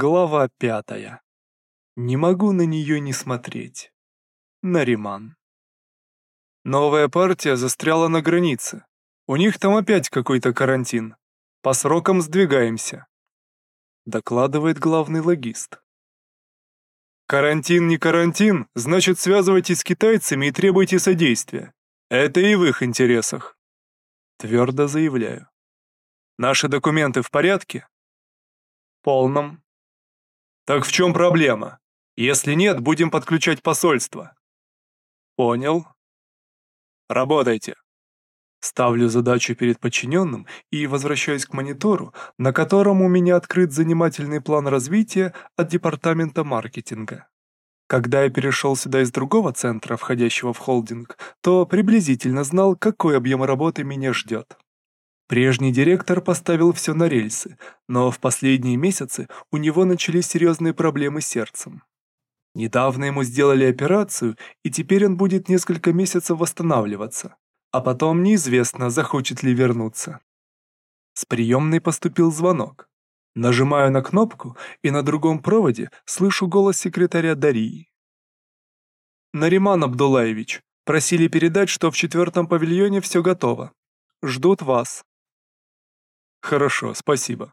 Глава пятая. Не могу на нее не смотреть. Нариман. Новая партия застряла на границе. У них там опять какой-то карантин. По срокам сдвигаемся. Докладывает главный логист. Карантин не карантин, значит связывайтесь с китайцами и требуйте содействия. Это и в их интересах. Твердо заявляю. Наши документы в порядке? Полном. Так в чем проблема? Если нет, будем подключать посольство. Понял. Работайте. Ставлю задачу перед подчиненным и возвращаюсь к монитору, на котором у меня открыт занимательный план развития от департамента маркетинга. Когда я перешел сюда из другого центра, входящего в холдинг, то приблизительно знал, какой объем работы меня ждет. Прежний директор поставил все на рельсы, но в последние месяцы у него начались серьезные проблемы с сердцем. Недавно ему сделали операцию, и теперь он будет несколько месяцев восстанавливаться, а потом неизвестно, захочет ли вернуться. С приемной поступил звонок. Нажимаю на кнопку, и на другом проводе слышу голос секретаря Дарии. «Нариман Абдулаевич, просили передать, что в четвертом павильоне все готово. Ждут вас». «Хорошо, спасибо».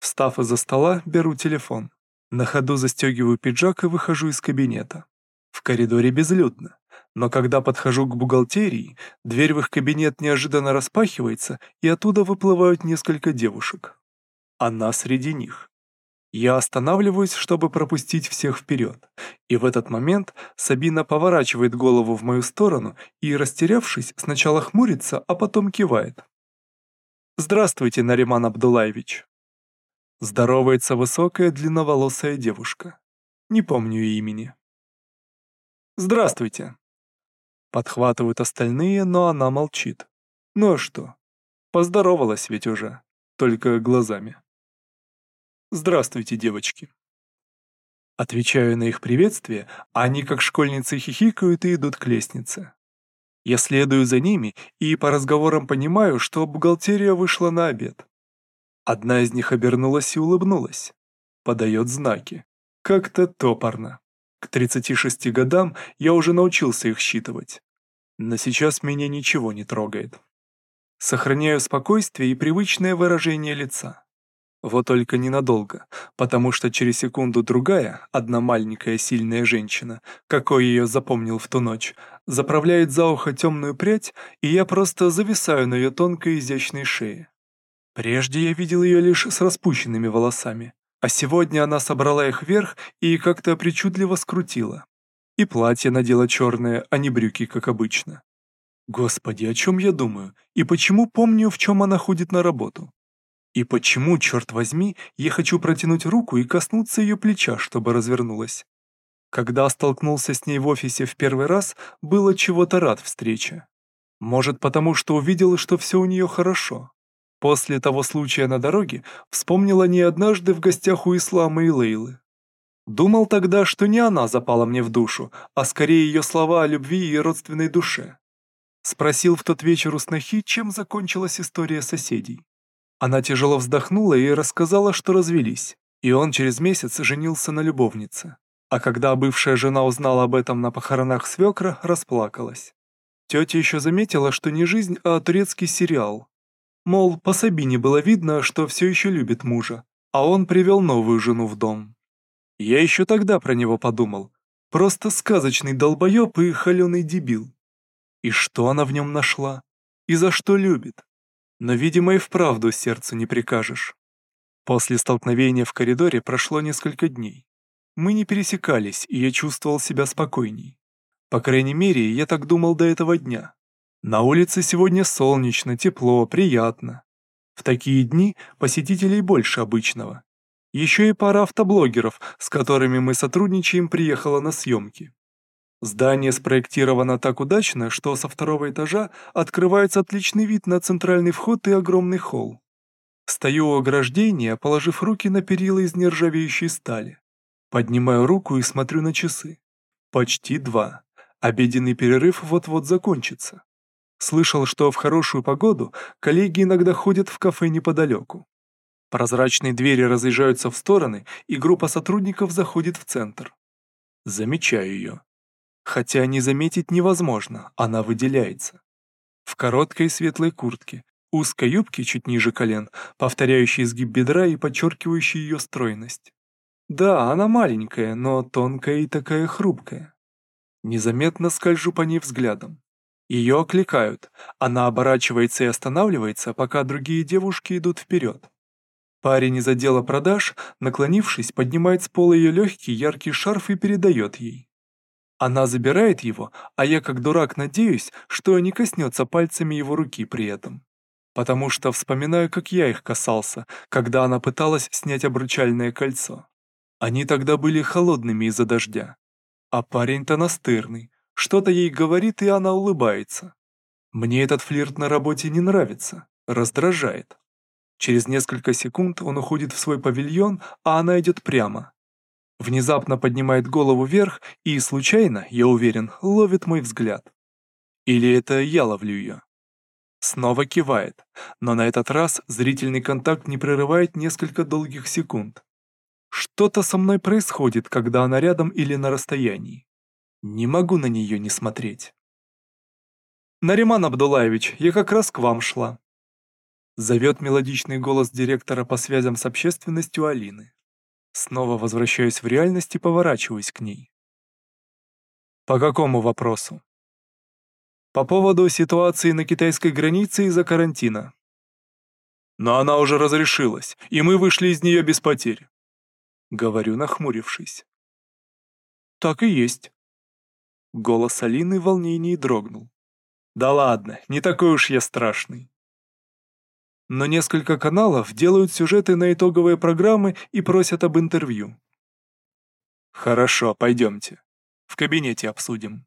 Встав из-за стола, беру телефон. На ходу застегиваю пиджак и выхожу из кабинета. В коридоре безлюдно, но когда подхожу к бухгалтерии, дверь в их кабинет неожиданно распахивается, и оттуда выплывают несколько девушек. Она среди них. Я останавливаюсь, чтобы пропустить всех вперед, и в этот момент Сабина поворачивает голову в мою сторону и, растерявшись, сначала хмурится, а потом кивает. «Здравствуйте, Нариман Абдулаевич». Здоровается высокая длинноволосая девушка. Не помню имени. «Здравствуйте». Подхватывают остальные, но она молчит. Ну а что? Поздоровалась ведь уже, только глазами. «Здравствуйте, девочки». Отвечаю на их приветствие, а они как школьницы хихикают и идут к лестнице. Я следую за ними и по разговорам понимаю, что бухгалтерия вышла на обед. Одна из них обернулась и улыбнулась. Подает знаки. Как-то топорно. К 36 годам я уже научился их считывать. Но сейчас меня ничего не трогает. Сохраняю спокойствие и привычное выражение лица. Вот только ненадолго, потому что через секунду-другая, одна маленькая сильная женщина, какой ее запомнил в ту ночь, заправляет за ухо темную прядь, и я просто зависаю на ее тонкой изящной шее. Прежде я видел ее лишь с распущенными волосами, а сегодня она собрала их вверх и как-то причудливо скрутила. И платье надела черное, а не брюки, как обычно. Господи, о чем я думаю, и почему помню, в чем она ходит на работу? И почему, черт возьми, я хочу протянуть руку и коснуться ее плеча, чтобы развернулась? Когда столкнулся с ней в офисе в первый раз, было чего-то рад встрече. Может, потому что увидел, что все у нее хорошо. После того случая на дороге вспомнила не однажды в гостях у Ислама и Лейлы. Думал тогда, что не она запала мне в душу, а скорее ее слова о любви и родственной душе. Спросил в тот вечер у снохи, чем закончилась история соседей. Она тяжело вздохнула и рассказала, что развелись, и он через месяц женился на любовнице. А когда бывшая жена узнала об этом на похоронах свекра, расплакалась. Тетя еще заметила, что не жизнь, а турецкий сериал. Мол, по Сабине было видно, что все еще любит мужа, а он привел новую жену в дом. Я еще тогда про него подумал. Просто сказочный долбоеб и холеный дебил. И что она в нем нашла? И за что любит? Но, видимо, и вправду сердцу не прикажешь. После столкновения в коридоре прошло несколько дней. Мы не пересекались, и я чувствовал себя спокойней. По крайней мере, я так думал до этого дня. На улице сегодня солнечно, тепло, приятно. В такие дни посетителей больше обычного. Еще и пара автоблогеров, с которыми мы сотрудничаем, приехала на съемки. Здание спроектировано так удачно, что со второго этажа открывается отличный вид на центральный вход и огромный холл. Стою у ограждения, положив руки на перила из нержавеющей стали. Поднимаю руку и смотрю на часы. Почти два. Обеденный перерыв вот-вот закончится. Слышал, что в хорошую погоду коллеги иногда ходят в кафе неподалеку. Прозрачные двери разъезжаются в стороны, и группа сотрудников заходит в центр. Замечаю ее. Хотя не заметить невозможно, она выделяется. В короткой светлой куртке, узкой юбке чуть ниже колен, повторяющей изгиб бедра и подчеркивающей ее стройность. Да, она маленькая, но тонкая и такая хрупкая. Незаметно скольжу по ней взглядом. Ее окликают, она оборачивается и останавливается, пока другие девушки идут вперед. Парень из отдела продаж, наклонившись, поднимает с пола ее легкий яркий шарф и передает ей. Она забирает его, а я как дурак надеюсь, что не коснется пальцами его руки при этом. Потому что вспоминаю, как я их касался, когда она пыталась снять обручальное кольцо. Они тогда были холодными из-за дождя. А парень-то настырный, что-то ей говорит, и она улыбается. Мне этот флирт на работе не нравится, раздражает. Через несколько секунд он уходит в свой павильон, а она идет прямо. Внезапно поднимает голову вверх и, случайно, я уверен, ловит мой взгляд. Или это я ловлю ее. Снова кивает, но на этот раз зрительный контакт не прерывает несколько долгих секунд. Что-то со мной происходит, когда она рядом или на расстоянии. Не могу на нее не смотреть. «Нариман Абдулаевич, я как раз к вам шла», Зовет мелодичный голос директора по связям с общественностью Алины. Снова возвращаюсь в реальность и поворачиваюсь к ней. По какому вопросу? По поводу ситуации на китайской границе из-за карантина. Но она уже разрешилась, и мы вышли из нее без потерь. Говорю, нахмурившись. Так и есть. Голос Алины в волнении дрогнул. Да ладно, не такой уж я страшный но несколько каналов делают сюжеты на итоговые программы и просят об интервью. Хорошо, пойдемте. В кабинете обсудим.